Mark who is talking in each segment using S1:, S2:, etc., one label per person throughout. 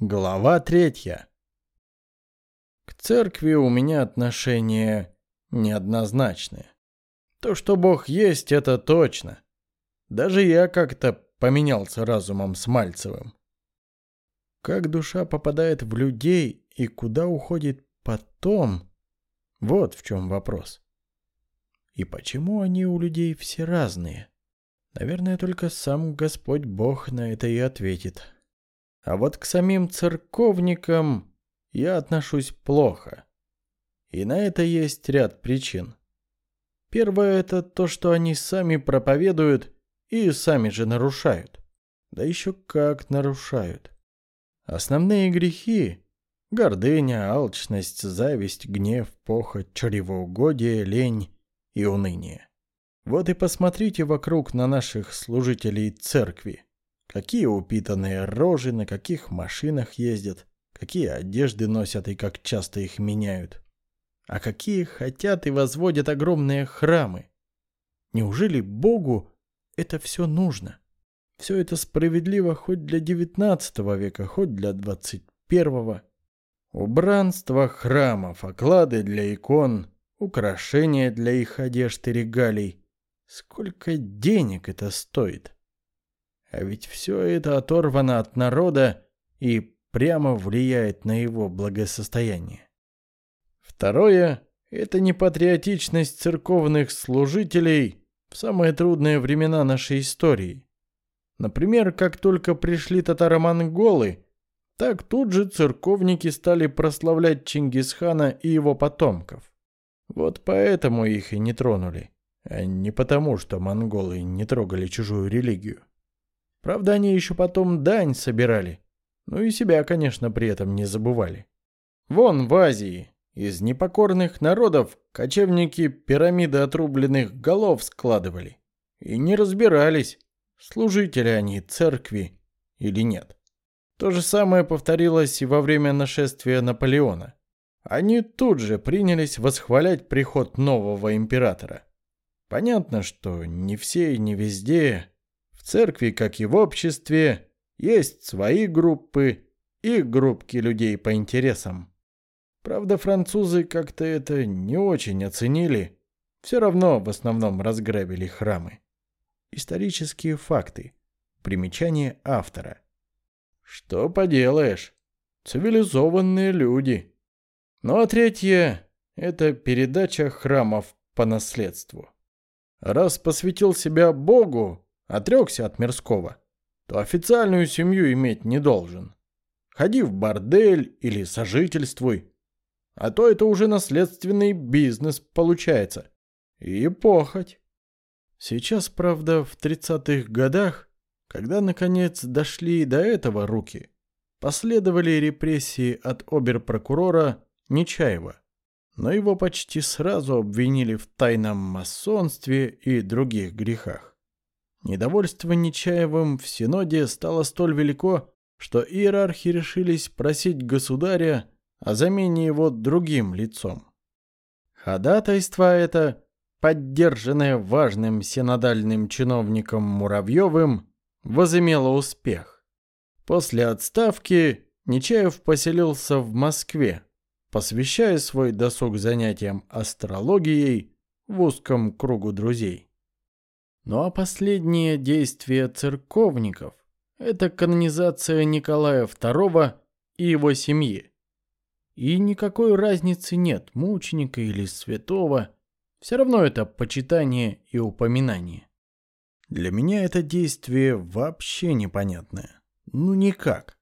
S1: Глава третья. К церкви у меня отношение неоднозначное. То, что Бог есть, это точно. Даже я как-то поменялся разумом с Мальцевым. Как душа попадает в людей и куда уходит потом, вот в чем вопрос. И почему они у людей все разные? Наверное, только сам Господь Бог на это и ответит. А вот к самим церковникам я отношусь плохо. И на это есть ряд причин. Первое – это то, что они сами проповедуют и сами же нарушают. Да еще как нарушают. Основные грехи – гордыня, алчность, зависть, гнев, похоть, чревоугодие, лень и уныние. Вот и посмотрите вокруг на наших служителей церкви. Какие упитанные рожи, на каких машинах ездят, какие одежды носят и как часто их меняют. А какие хотят и возводят огромные храмы. Неужели Богу это все нужно? Все это справедливо хоть для девятнадцатого века, хоть для первого. Убранство храмов, оклады для икон, украшения для их одежд и регалий. Сколько денег это стоит? А ведь все это оторвано от народа и прямо влияет на его благосостояние. Второе – это непатриотичность церковных служителей в самые трудные времена нашей истории. Например, как только пришли татаро-монголы, так тут же церковники стали прославлять Чингисхана и его потомков. Вот поэтому их и не тронули, а не потому, что монголы не трогали чужую религию. Правда, они еще потом дань собирали. Ну и себя, конечно, при этом не забывали. Вон в Азии из непокорных народов кочевники пирамиды отрубленных голов складывали. И не разбирались, служители они церкви или нет. То же самое повторилось и во время нашествия Наполеона. Они тут же принялись восхвалять приход нового императора. Понятно, что не все и не везде церкви, как и в обществе, есть свои группы и группки людей по интересам. Правда, французы как-то это не очень оценили. Все равно в основном разграбили храмы. Исторические факты. Примечание автора. Что поделаешь? Цивилизованные люди. Ну а третье – это передача храмов по наследству. Раз посвятил себя Богу, отрекся от мирского, то официальную семью иметь не должен. Ходи в бордель или сожительствуй. А то это уже наследственный бизнес получается. И похоть. Сейчас, правда, в 30-х годах, когда наконец дошли до этого руки, последовали репрессии от оберпрокурора Нечаева. Но его почти сразу обвинили в тайном масонстве и других грехах. Недовольство Нечаевым в Синоде стало столь велико, что иерархи решились просить государя о замене его другим лицом. Ходатайство это, поддержанное важным синодальным чиновником Муравьевым, возымело успех. После отставки Нечаев поселился в Москве, посвящая свой досуг занятиям астрологией в узком кругу друзей. Ну а последнее действие церковников – это канонизация Николая II и его семьи. И никакой разницы нет, мученика или святого. Все равно это почитание и упоминание. Для меня это действие вообще непонятное. Ну никак.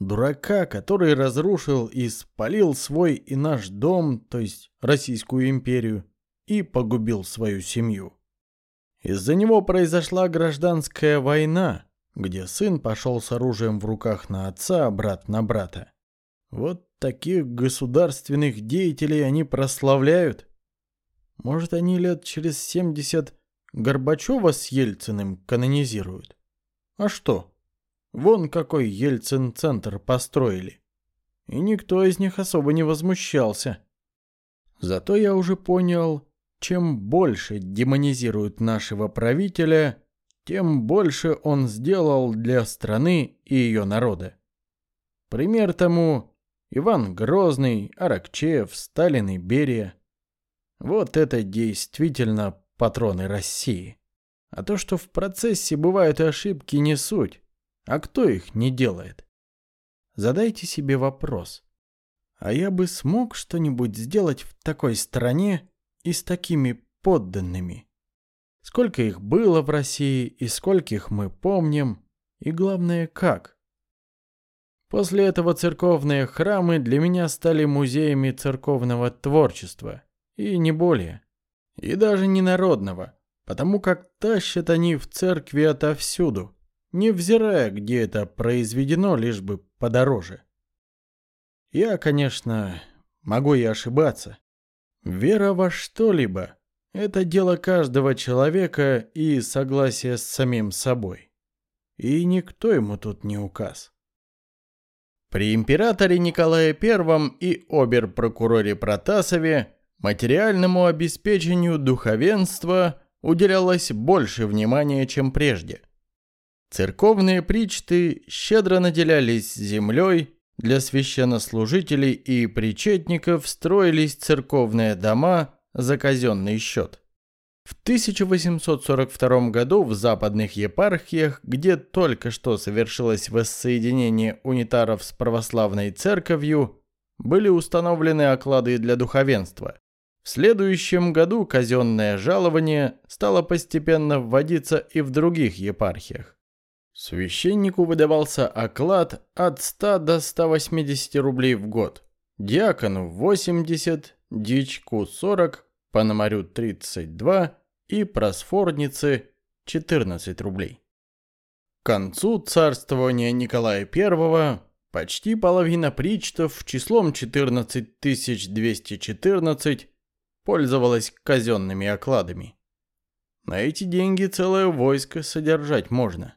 S1: Дурака, который разрушил и спалил свой и наш дом, то есть Российскую империю, и погубил свою семью. Из-за него произошла гражданская война, где сын пошел с оружием в руках на отца, а брат на брата. Вот таких государственных деятелей они прославляют. Может, они лет через семьдесят Горбачева с Ельциным канонизируют? А что? Вон какой Ельцин-центр построили. И никто из них особо не возмущался. Зато я уже понял, чем больше демонизируют нашего правителя, тем больше он сделал для страны и ее народа. Пример тому Иван Грозный, Аракчеев, Сталин и Берия. Вот это действительно патроны России. А то, что в процессе бывают ошибки, не суть. А кто их не делает? Задайте себе вопрос. А я бы смог что-нибудь сделать в такой стране и с такими подданными? Сколько их было в России и скольких мы помним? И главное, как? После этого церковные храмы для меня стали музеями церковного творчества. И не более. И даже не народного. Потому как тащат они в церкви отовсюду невзирая, где это произведено, лишь бы подороже. Я, конечно, могу и ошибаться. Вера во что-либо – это дело каждого человека и согласие с самим собой. И никто ему тут не указ. При императоре Николае I и обер-прокуроре Протасове материальному обеспечению духовенства уделялось больше внимания, чем прежде – Церковные причты щедро наделялись землей, для священнослужителей и причетников строились церковные дома за казенный счет. В 1842 году в западных епархиях, где только что совершилось воссоединение унитаров с православной церковью, были установлены оклады для духовенства. В следующем году казенное жалование стало постепенно вводиться и в других епархиях. Священнику выдавался оклад от 100 до 180 рублей в год, диакону 80, дичку 40, пономарю 32 и просфорнице 14 рублей. К концу царствования Николая I почти половина причтов числом 14214 пользовалась казенными окладами. На эти деньги целое войско содержать можно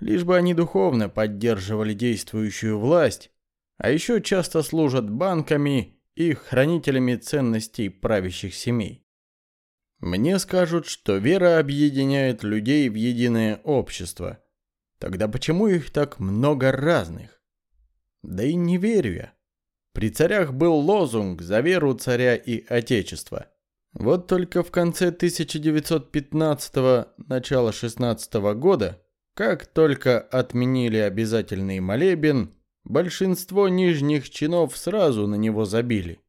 S1: лишь бы они духовно поддерживали действующую власть, а еще часто служат банками и хранителями ценностей правящих семей. Мне скажут, что вера объединяет людей в единое общество. Тогда почему их так много разных? Да и не верю я. При царях был лозунг «За веру царя и отечества». Вот только в конце 1915-го, начала 16 -го года как только отменили обязательный молебен, большинство нижних чинов сразу на него забили.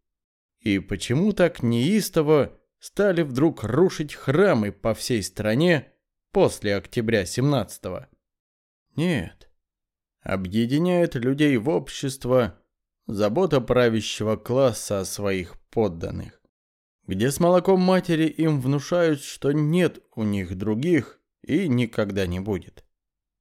S1: И почему так неистово стали вдруг рушить храмы по всей стране после октября 17-го? Нет. Объединяет людей в общество забота правящего класса о своих подданных, где с молоком матери им внушают, что нет у них других и никогда не будет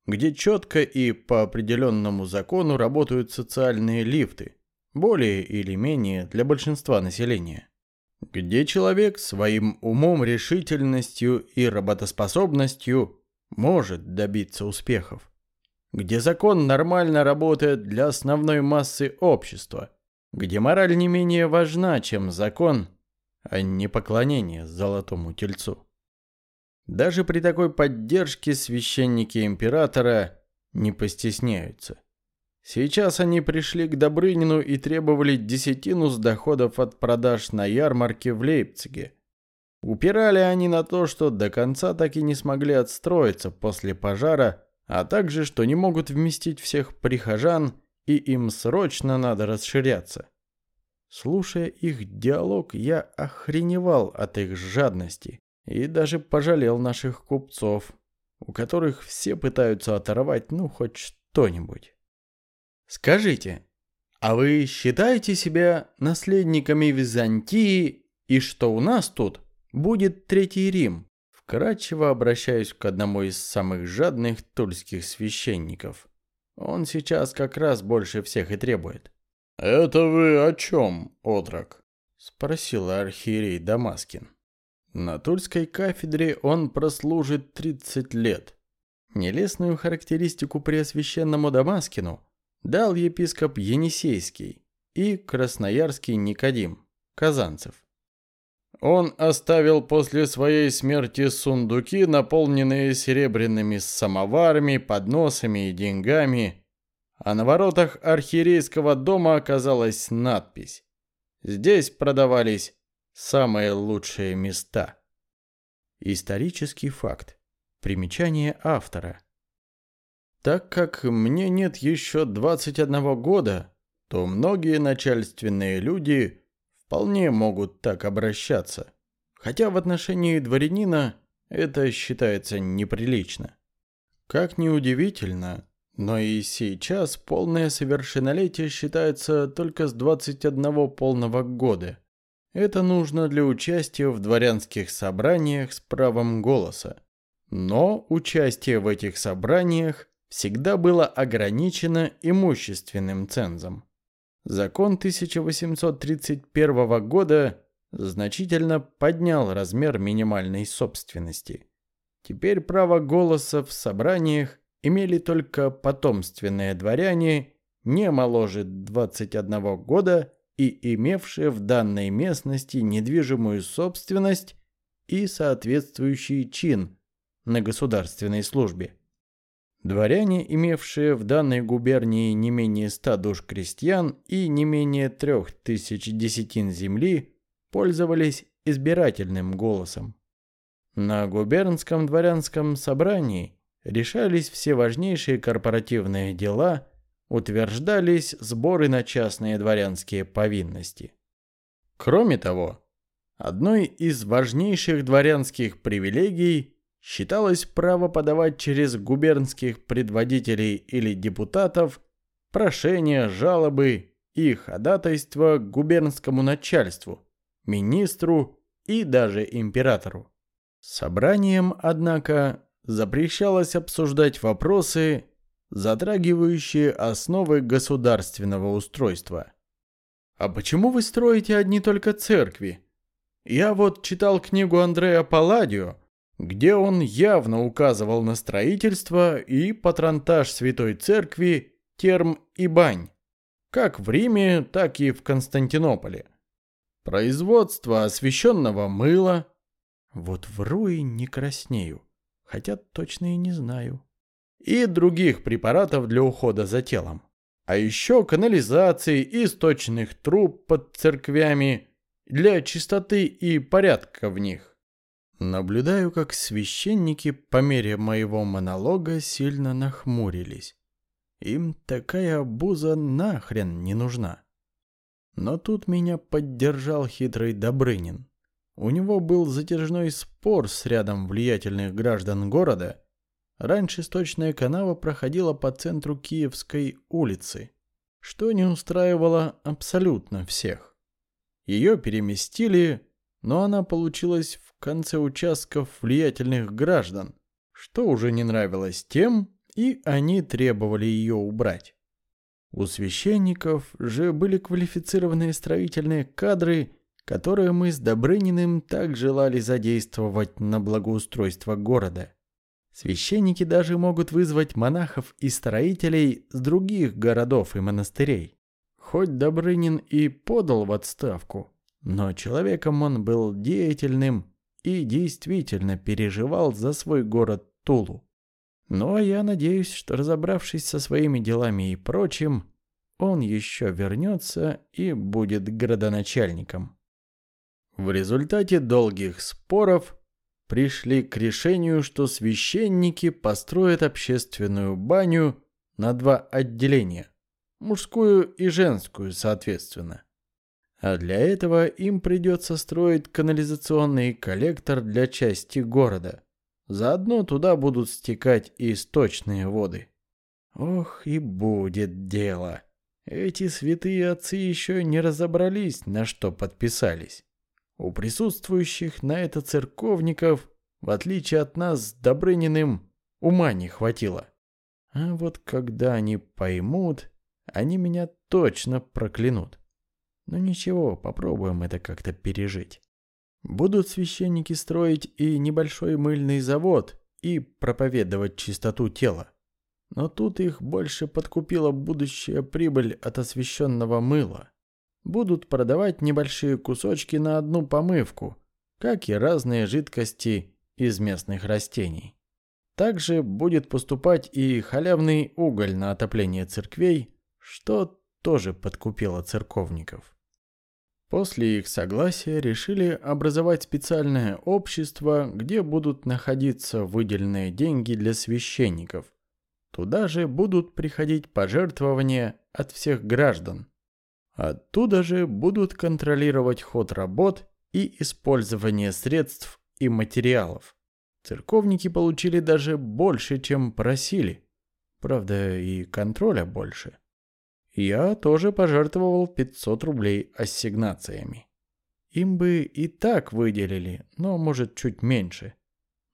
S1: где четко и по определенному закону работают социальные лифты, более или менее для большинства населения. Где человек своим умом, решительностью и работоспособностью может добиться успехов. Где закон нормально работает для основной массы общества. Где мораль не менее важна, чем закон, а не поклонение золотому тельцу. Даже при такой поддержке священники императора не постесняются. Сейчас они пришли к Добрынину и требовали десятину с доходов от продаж на ярмарке в Лейпциге. Упирали они на то, что до конца так и не смогли отстроиться после пожара, а также, что не могут вместить всех прихожан и им срочно надо расширяться. Слушая их диалог, я охреневал от их жадности. И даже пожалел наших купцов, у которых все пытаются оторвать ну хоть что-нибудь. Скажите, а вы считаете себя наследниками Византии и что у нас тут будет Третий Рим? Вкратчиво обращаюсь к одному из самых жадных тульских священников. Он сейчас как раз больше всех и требует. «Это вы о чем, отрок?» — спросил архиерей Дамаскин. На Тульской кафедре он прослужит 30 лет. Нелестную характеристику Преосвященному Дамаскину дал епископ Енисейский и Красноярский Никодим, Казанцев. Он оставил после своей смерти сундуки, наполненные серебряными самоварами, подносами и деньгами, а на воротах архиерейского дома оказалась надпись. Здесь продавались самые лучшие места. Исторический факт. Примечание автора. Так как мне нет еще 21 года, то многие начальственные люди вполне могут так обращаться. Хотя в отношении дворянина это считается неприлично. Как ни удивительно, но и сейчас полное совершеннолетие считается только с 21 полного года. Это нужно для участия в дворянских собраниях с правом голоса. Но участие в этих собраниях всегда было ограничено имущественным цензом. Закон 1831 года значительно поднял размер минимальной собственности. Теперь право голоса в собраниях имели только потомственные дворяне, не моложе 21 года и имевшие в данной местности недвижимую собственность и соответствующий чин на государственной службе. Дворяне, имевшие в данной губернии не менее ста душ крестьян и не менее трех тысяч десятин земли, пользовались избирательным голосом. На губернском дворянском собрании решались все важнейшие корпоративные дела, утверждались сборы на частные дворянские повинности. Кроме того, одной из важнейших дворянских привилегий считалось право подавать через губернских предводителей или депутатов прошения, жалобы и ходатайства к губернскому начальству, министру и даже императору. Собранием, однако, запрещалось обсуждать вопросы, затрагивающие основы государственного устройства. «А почему вы строите одни только церкви? Я вот читал книгу Андреа Палладио, где он явно указывал на строительство и патронтаж Святой Церкви, терм и бань, как в Риме, так и в Константинополе. Производство освященного мыла. Вот вру и не краснею, хотя точно и не знаю. И других препаратов для ухода за телом. А еще канализации и сточных труб под церквями для чистоты и порядка в них. Наблюдаю, как священники по мере моего монолога сильно нахмурились. Им такая обуза нахрен не нужна. Но тут меня поддержал хитрый Добрынин. У него был затяжной спор с рядом влиятельных граждан города. Раньше сточная канава проходила по центру Киевской улицы, что не устраивало абсолютно всех. Ее переместили, но она получилась в конце участков влиятельных граждан, что уже не нравилось тем, и они требовали ее убрать. У священников же были квалифицированные строительные кадры, которые мы с Добрыниным так желали задействовать на благоустройство города. Священники даже могут вызвать монахов и строителей с других городов и монастырей. Хоть Добрынин и подал в отставку, но человеком он был деятельным и действительно переживал за свой город Тулу. А я надеюсь, что разобравшись со своими делами и прочим, он еще вернется и будет градоначальником. В результате долгих споров пришли к решению, что священники построят общественную баню на два отделения, мужскую и женскую соответственно. А для этого им придется строить канализационный коллектор для части города. Заодно туда будут стекать источные воды. Ох, и будет дело. Эти святые отцы еще не разобрались, на что подписались. У присутствующих на это церковников, в отличие от нас с Добрыниным, ума не хватило. А вот когда они поймут, они меня точно проклянут. Но ну ничего, попробуем это как-то пережить. Будут священники строить и небольшой мыльный завод, и проповедовать чистоту тела. Но тут их больше подкупила будущая прибыль от освященного мыла. Будут продавать небольшие кусочки на одну помывку, как и разные жидкости из местных растений. Также будет поступать и халявный уголь на отопление церквей, что тоже подкупило церковников. После их согласия решили образовать специальное общество, где будут находиться выделенные деньги для священников. Туда же будут приходить пожертвования от всех граждан. Оттуда же будут контролировать ход работ и использование средств и материалов. Церковники получили даже больше, чем просили. Правда, и контроля больше. Я тоже пожертвовал 500 рублей ассигнациями. Им бы и так выделили, но, может, чуть меньше.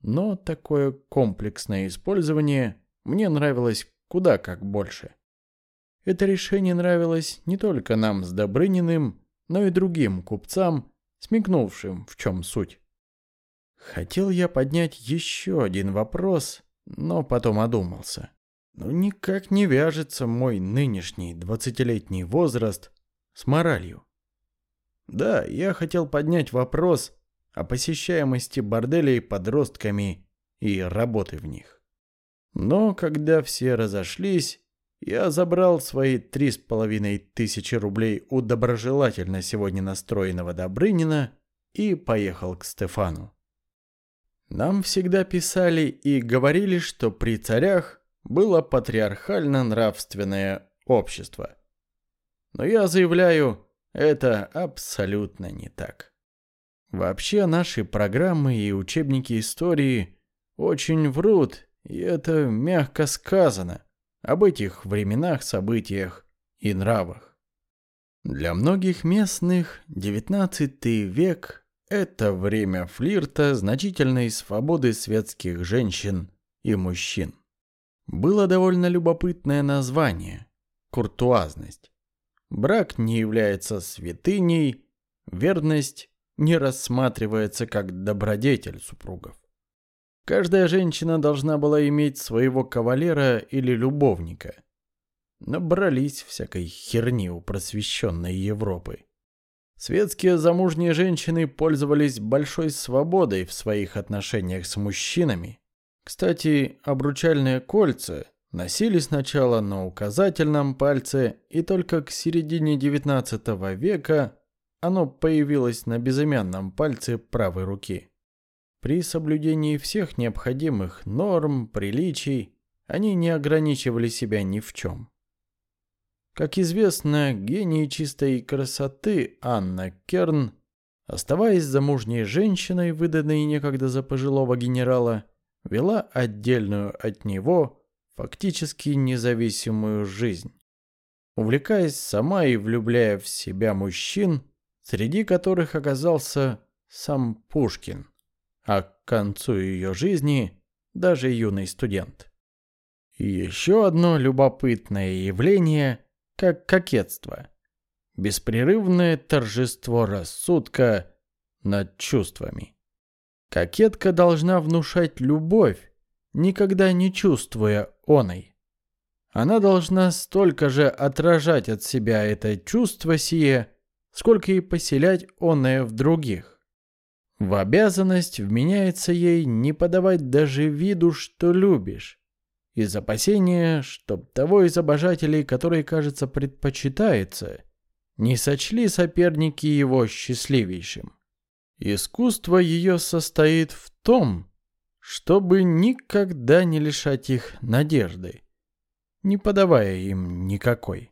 S1: Но такое комплексное использование мне нравилось куда как больше. Это решение нравилось не только нам с Добрыниным, но и другим купцам, смекнувшим, в чем суть. Хотел я поднять еще один вопрос, но потом одумался. Ну никак не вяжется мой нынешний двадцатилетний возраст с моралью. Да, я хотел поднять вопрос о посещаемости борделей подростками и работы в них. Но когда все разошлись, я забрал свои три с половиной тысячи рублей у доброжелательно сегодня настроенного Добрынина и поехал к Стефану. Нам всегда писали и говорили, что при царях было патриархально-нравственное общество. Но я заявляю, это абсолютно не так. Вообще наши программы и учебники истории очень врут, и это мягко сказано, об этих временах, событиях и нравах. Для многих местных XIX век – это время флирта, значительной свободы светских женщин и мужчин. Было довольно любопытное название – куртуазность. Брак не является святыней, верность не рассматривается как добродетель супругов. Каждая женщина должна была иметь своего кавалера или любовника. Набрались всякой херни у просвещенной Европы. Светские замужние женщины пользовались большой свободой в своих отношениях с мужчинами кстати, обручальные кольца носили сначала на указательном пальце, и только к середине XIX века оно появилось на безымянном пальце правой руки. При соблюдении всех необходимых норм, приличий, они не ограничивали себя ни в чем. Как известно, гений чистой красоты Анна Керн, оставаясь замужней женщиной, выданной некогда за пожилого генерала, вела отдельную от него, фактически независимую жизнь. Увлекаясь сама и влюбляя в себя мужчин, среди которых оказался сам Пушкин, а к концу ее жизни даже юный студент. Еще одно любопытное явление, как кокетство. Беспрерывное торжество рассудка над чувствами. Кокетка должна внушать любовь, никогда не чувствуя оной. Она должна столько же отражать от себя это чувство сие, сколько и поселять оное в других. В обязанность вменяется ей не подавать даже виду, что любишь, из опасения, чтоб того из обожателей, который, кажется, предпочитается, не сочли соперники его счастливейшим. Искусство ее состоит в том, чтобы никогда не лишать их надежды, не подавая им никакой.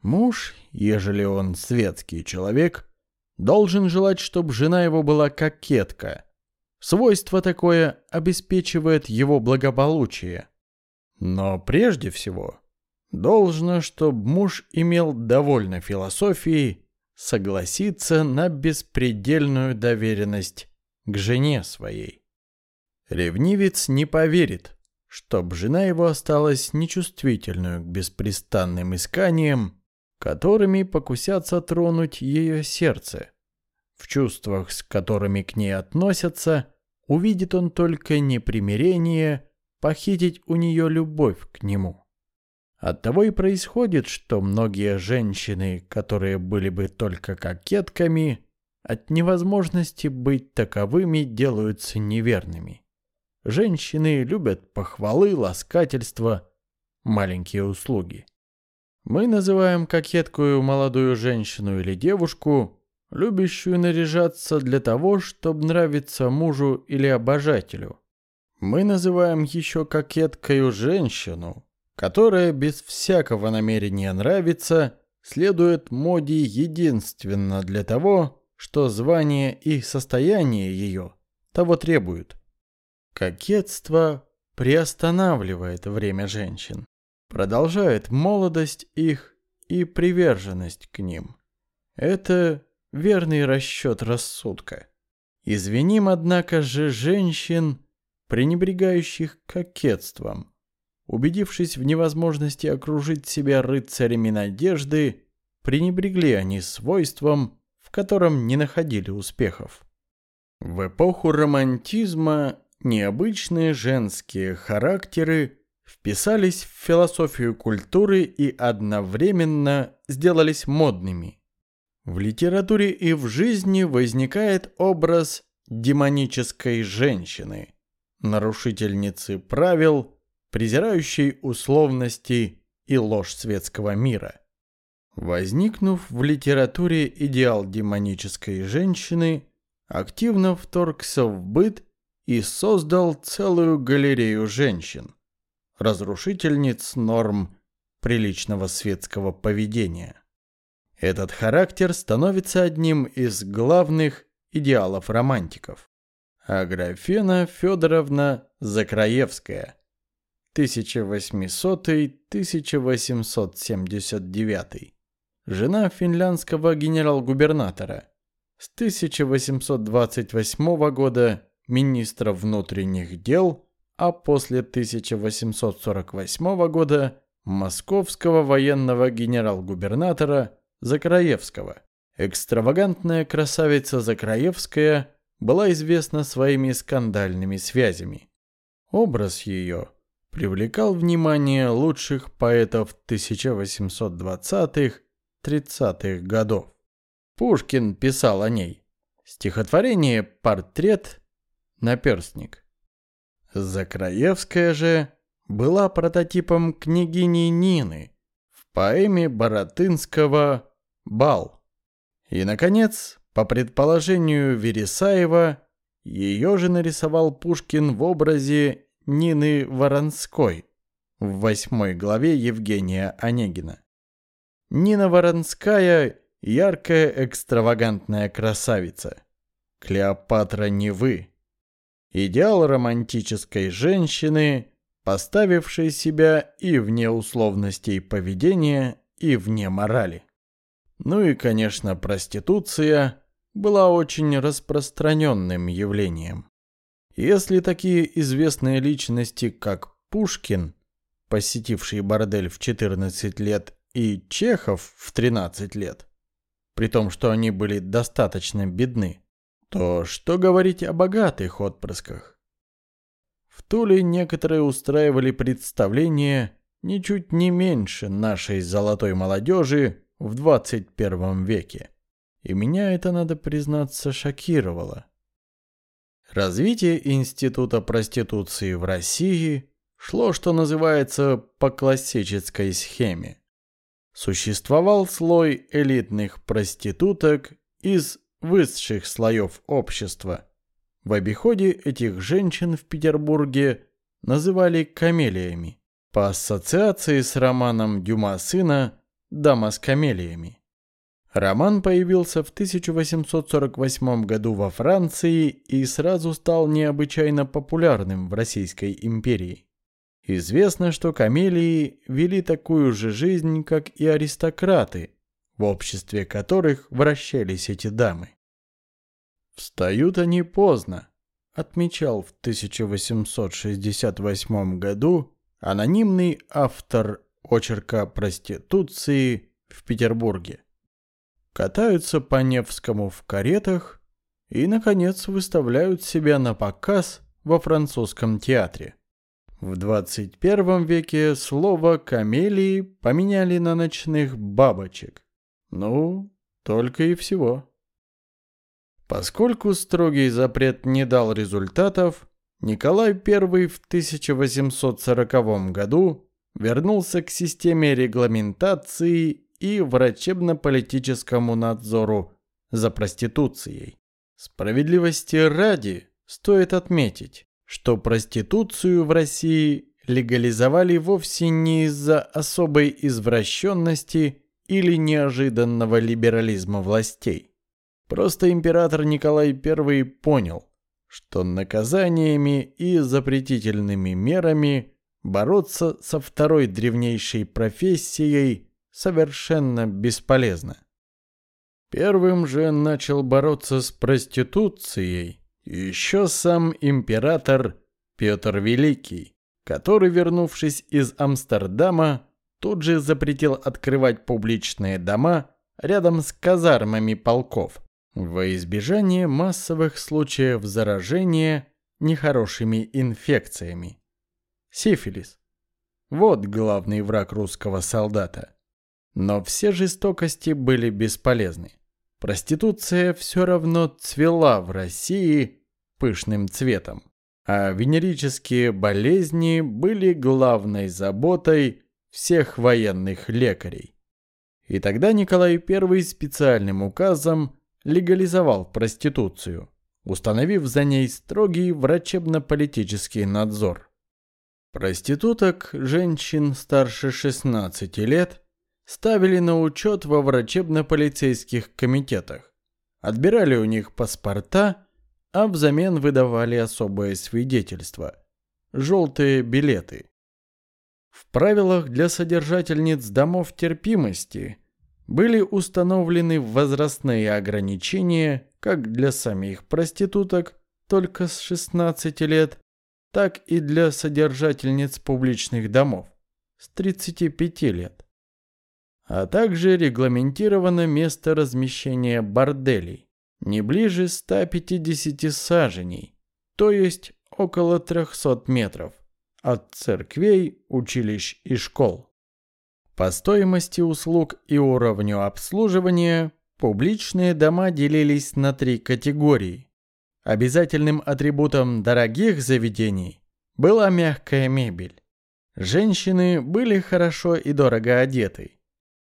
S1: Муж, ежели он светский человек, должен желать, чтобы жена его была кокетка. Свойство такое обеспечивает его благополучие. Но прежде всего, должно, чтобы муж имел довольно философии согласиться на беспредельную доверенность к жене своей. Ревнивец не поверит, чтоб жена его осталась нечувствительную к беспрестанным исканиям, которыми покусятся тронуть ее сердце. В чувствах, с которыми к ней относятся, увидит он только непримирение, похитить у нее любовь к нему. Оттого и происходит, что многие женщины, которые были бы только кокетками, от невозможности быть таковыми делаются неверными. женщины любят похвалы, ласкательства, маленькие услуги. Мы называем кокеткую молодую женщину или девушку, любящую наряжаться для того, чтобы нравиться мужу или обожателю. Мы называем еще кокеткою женщину, которая без всякого намерения нравиться следует моде единственно для того, что звание и состояние ее того требуют. Кокетство приостанавливает время женщин продолжает молодость их и приверженность к ним. Это верный расчет рассудка. Извиним, однако же, женщин, пренебрегающих кокетством. Убедившись в невозможности окружить себя рыцарями надежды, пренебрегли они свойством, в котором не находили успехов. В эпоху романтизма необычные женские характеры вписались в философию культуры и одновременно сделались модными. В литературе и в жизни возникает образ демонической женщины, нарушительницы правил, презирающей условности и ложь светского мира. Возникнув в литературе идеал демонической женщины, активно вторгся в быт и создал целую галерею женщин – разрушительниц норм приличного светского поведения. Этот характер становится одним из главных идеалов романтиков. Аграфена Федоровна Закраевская 1800-1879 Жена финляндского генерал-губернатора с 1828 года министра внутренних дел а после 1848 года московского военного генерал-губернатора Закраевского. Экстравагантная красавица Закраевская была известна своими скандальными связями. Образ ее привлекал внимание лучших поэтов 1820-30-х годов. Пушкин писал о ней. Стихотворение «Портрет. Наперстник». Закраевская же была прототипом княгини Нины в поэме Боротынского «Бал». И, наконец, по предположению Вересаева, ее же нарисовал Пушкин в образе Нины Воронской в восьмой главе Евгения Онегина. Нина Воронская – яркая экстравагантная красавица. Клеопатра Невы – Идеал романтической женщины, поставившей себя и вне условностей поведения, и вне морали. Ну и, конечно, проституция была очень распространенным явлением. Если такие известные личности, как Пушкин, посетивший бордель в 14 лет, и Чехов в 13 лет, при том, что они были достаточно бедны, то что говорить о богатых отпрысках? В Туле некоторые устраивали представления ничуть не меньше нашей золотой молодежи в 21 веке. И меня это, надо признаться, шокировало. Развитие института проституции в России шло, что называется, по классической схеме. Существовал слой элитных проституток из высших слоев общества. В обиходе этих женщин в Петербурге называли камелиями, по ассоциации с романом Дюма сына «Дама с камелиями». Роман появился в 1848 году во Франции и сразу стал необычайно популярным в Российской империи. Известно, что камелии вели такую же жизнь, как и аристократы, в обществе которых вращались эти дамы. «Встают они поздно», отмечал в 1868 году анонимный автор очерка проституции в Петербурге. Катаются по Невскому в каретах и, наконец, выставляют себя на показ во французском театре. В 21 веке слово «камелии» поменяли на ночных бабочек. Ну, только и всего. Поскольку строгий запрет не дал результатов, Николай I в 1840 году вернулся к системе регламентации и врачебно-политическому надзору за проституцией. Справедливости ради стоит отметить, что проституцию в России легализовали вовсе не из-за особой извращенности или неожиданного либерализма властей. Просто император Николай I понял, что наказаниями и запретительными мерами бороться со второй древнейшей профессией совершенно бесполезно. Первым же начал бороться с проституцией еще сам император Петр Великий, который, вернувшись из Амстердама, тут же запретил открывать публичные дома рядом с казармами полков, во избежание массовых случаев заражения нехорошими инфекциями. Сифилис. Вот главный враг русского солдата. Но все жестокости были бесполезны. Проституция все равно цвела в России пышным цветом, а венерические болезни были главной заботой всех военных лекарей. И тогда Николай I специальным указом легализовал проституцию, установив за ней строгий врачебно-политический надзор. Проституток, женщин старше 16 лет, ставили на учет во врачебно-полицейских комитетах, отбирали у них паспорта, а взамен выдавали особое свидетельство – желтые билеты. В правилах для содержательниц домов терпимости были установлены возрастные ограничения как для самих проституток только с 16 лет, так и для содержательниц публичных домов с 35 лет. А также регламентировано место размещения борделей не ближе 150 саженей, то есть около 300 метров от церквей, училищ и школ. По стоимости услуг и уровню обслуживания публичные дома делились на три категории. Обязательным атрибутом дорогих заведений была мягкая мебель. Женщины были хорошо и дорого одеты.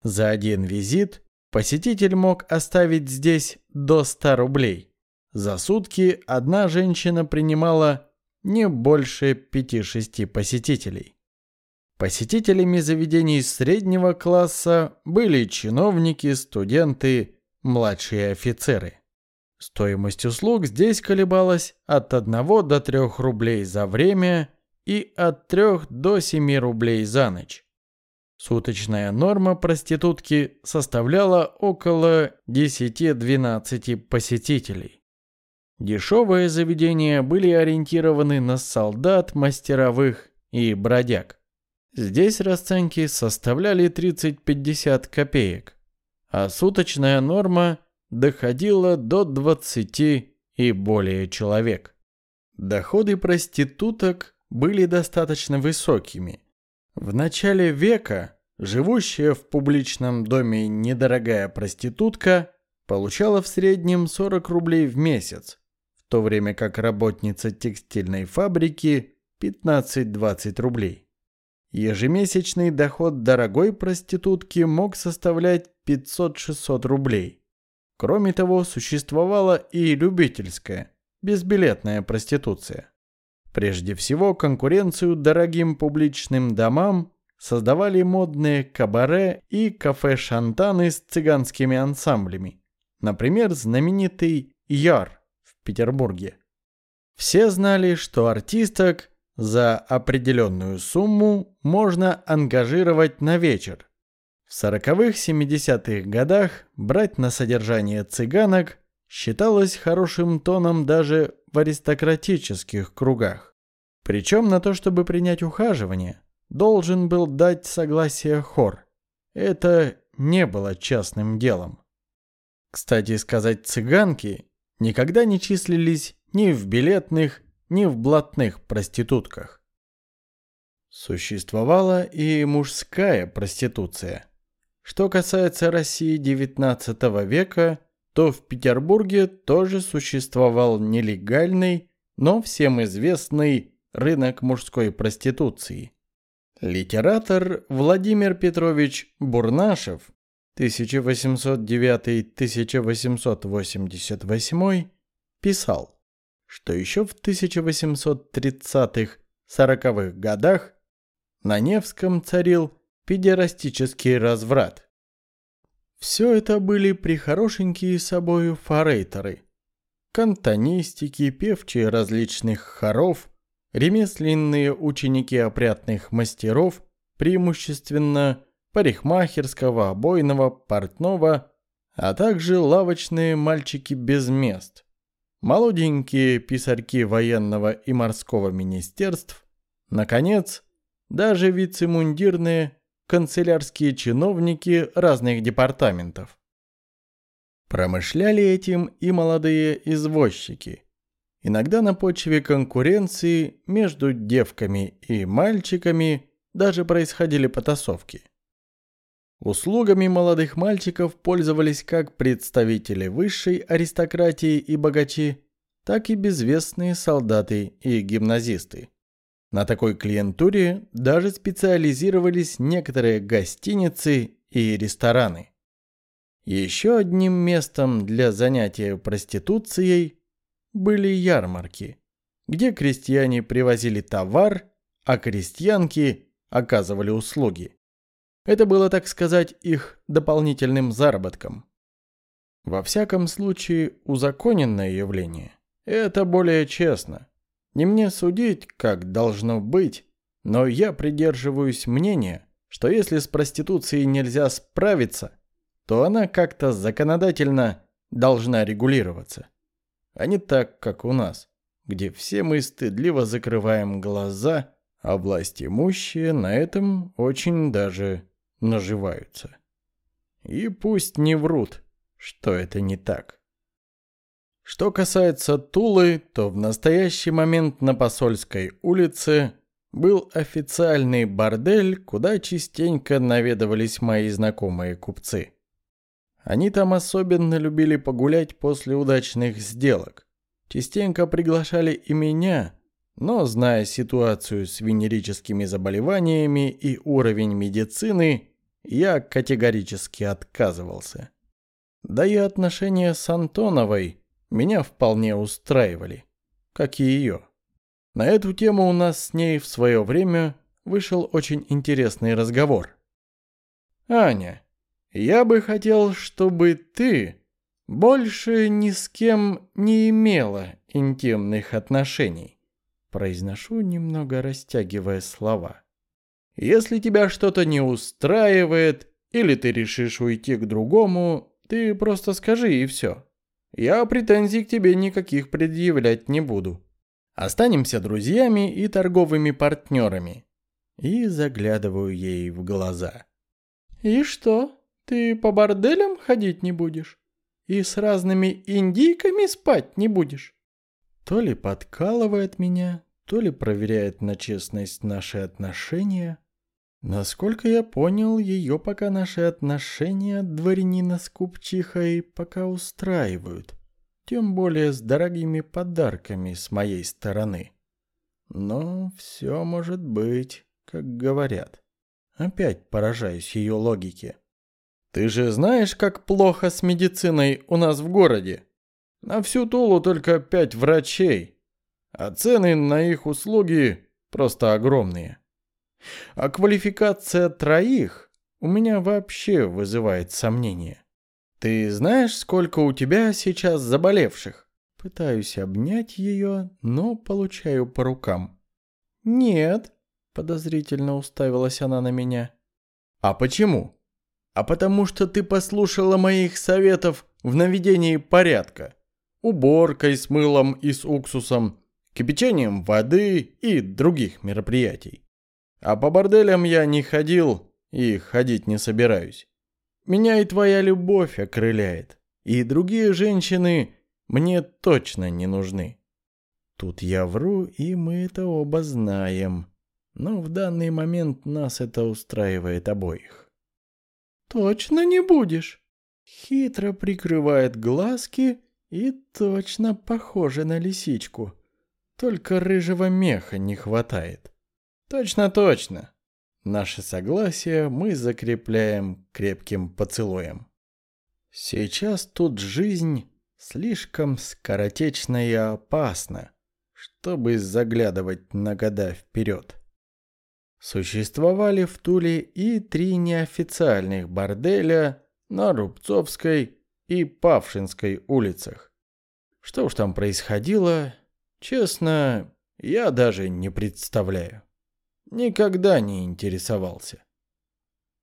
S1: За один визит посетитель мог оставить здесь до 100 рублей. За сутки одна женщина принимала не больше 5-6 посетителей. Посетителями заведений среднего класса были чиновники, студенты, младшие офицеры. Стоимость услуг здесь колебалась от 1 до 3 рублей за время и от 3 до 7 рублей за ночь. Суточная норма проститутки составляла около 10-12 посетителей. Дешевые заведения были ориентированы на солдат, мастеровых и бродяг. Здесь расценки составляли 30-50 копеек, а суточная норма доходила до 20 и более человек. Доходы проституток были достаточно высокими. В начале века живущая в публичном доме недорогая проститутка получала в среднем 40 рублей в месяц, то время как работница текстильной фабрики 15-20 рублей. Ежемесячный доход дорогой проститутки мог составлять 500-600 рублей. Кроме того, существовала и любительская, безбилетная проституция. Прежде всего, конкуренцию дорогим публичным домам создавали модные кабаре и кафе-шантаны с цыганскими ансамблями. Например, знаменитый Яр Петербурге. Все знали, что артисток за определенную сумму можно ангажировать на вечер. В 40-70-х годах брать на содержание цыганок считалось хорошим тоном даже в аристократических кругах. Причем на то, чтобы принять ухаживание, должен был дать согласие хор. Это не было частным делом. Кстати сказать, цыганки никогда не числились ни в билетных, ни в блатных проститутках. Существовала и мужская проституция. Что касается России XIX века, то в Петербурге тоже существовал нелегальный но всем известный рынок мужской проституции. Литератор Владимир Петрович Бурнашев 1809-1888 писал, что еще в 1830-40-х годах на Невском царил педерастический разврат. Все это были прихорошенькие собою форейтеры, кантонистики, певчие различных хоров, ремесленные ученики опрятных мастеров, преимущественно парикмахерского, обойного, портного, а также лавочные мальчики без мест, молоденькие писарьки военного и морского министерств, наконец, даже вице-мундирные канцелярские чиновники разных департаментов. Промышляли этим и молодые извозчики. Иногда на почве конкуренции между девками и мальчиками даже происходили потасовки. Услугами молодых мальчиков пользовались как представители высшей аристократии и богачи, так и безвестные солдаты и гимназисты. На такой клиентуре даже специализировались некоторые гостиницы и рестораны. Еще одним местом для занятия проституцией были ярмарки, где крестьяне привозили товар, а крестьянки оказывали услуги. Это было, так сказать, их дополнительным заработком. Во всяком случае, узаконенное явление. Это более честно. Не мне судить, как должно быть, но я придерживаюсь мнения, что если с проституцией нельзя справиться, то она как-то законодательно должна регулироваться. А не так, как у нас, где все мы стыдливо закрываем глаза, а власть имущие на этом очень даже наживаются. И пусть не врут, что это не так. Что касается Тулы, то в настоящий момент на Посольской улице был официальный бордель, куда частенько наведывались мои знакомые купцы. Они там особенно любили погулять после удачных сделок. Частенько приглашали и меня, но, зная ситуацию с венерическими заболеваниями и уровень медицины, я категорически отказывался. Да и отношения с Антоновой меня вполне устраивали, как и ее. На эту тему у нас с ней в свое время вышел очень интересный разговор. «Аня, я бы хотел, чтобы ты больше ни с кем не имела интимных отношений», произношу, немного растягивая слова. Если тебя что-то не устраивает, или ты решишь уйти к другому, ты просто скажи и все. Я претензий к тебе никаких предъявлять не буду. Останемся друзьями и торговыми партнерами. И заглядываю ей в глаза. И что, ты по борделям ходить не будешь? И с разными индийками спать не будешь? То ли подкалывает меня, то ли проверяет на честность наши отношения. Насколько я понял, ее пока наши отношения дворянина с купчихой пока устраивают. Тем более с дорогими подарками с моей стороны. Но все может быть, как говорят. Опять поражаюсь ее логике. Ты же знаешь, как плохо с медициной у нас в городе? На всю Тулу только пять врачей, а цены на их услуги просто огромные. А квалификация троих у меня вообще вызывает сомнения. Ты знаешь, сколько у тебя сейчас заболевших? Пытаюсь обнять ее, но получаю по рукам. Нет, подозрительно уставилась она на меня. А почему? А потому что ты послушала моих советов в наведении порядка. Уборкой с мылом и с уксусом, кипячением воды и других мероприятий. А по борделям я не ходил и ходить не собираюсь. Меня и твоя любовь окрыляет. И другие женщины мне точно не нужны. Тут я вру, и мы это оба знаем. Но в данный момент нас это устраивает обоих. «Точно не будешь?» Хитро прикрывает глазки и точно похоже на лисичку. Только рыжего меха не хватает. Точно-точно. Наше согласие мы закрепляем крепким поцелуем. Сейчас тут жизнь слишком скоротечна и опасна, чтобы заглядывать на года вперед. Существовали в Туле и три неофициальных борделя на Рубцовской и Павшинской улицах. Что уж там происходило, честно, я даже не представляю. Никогда не интересовался.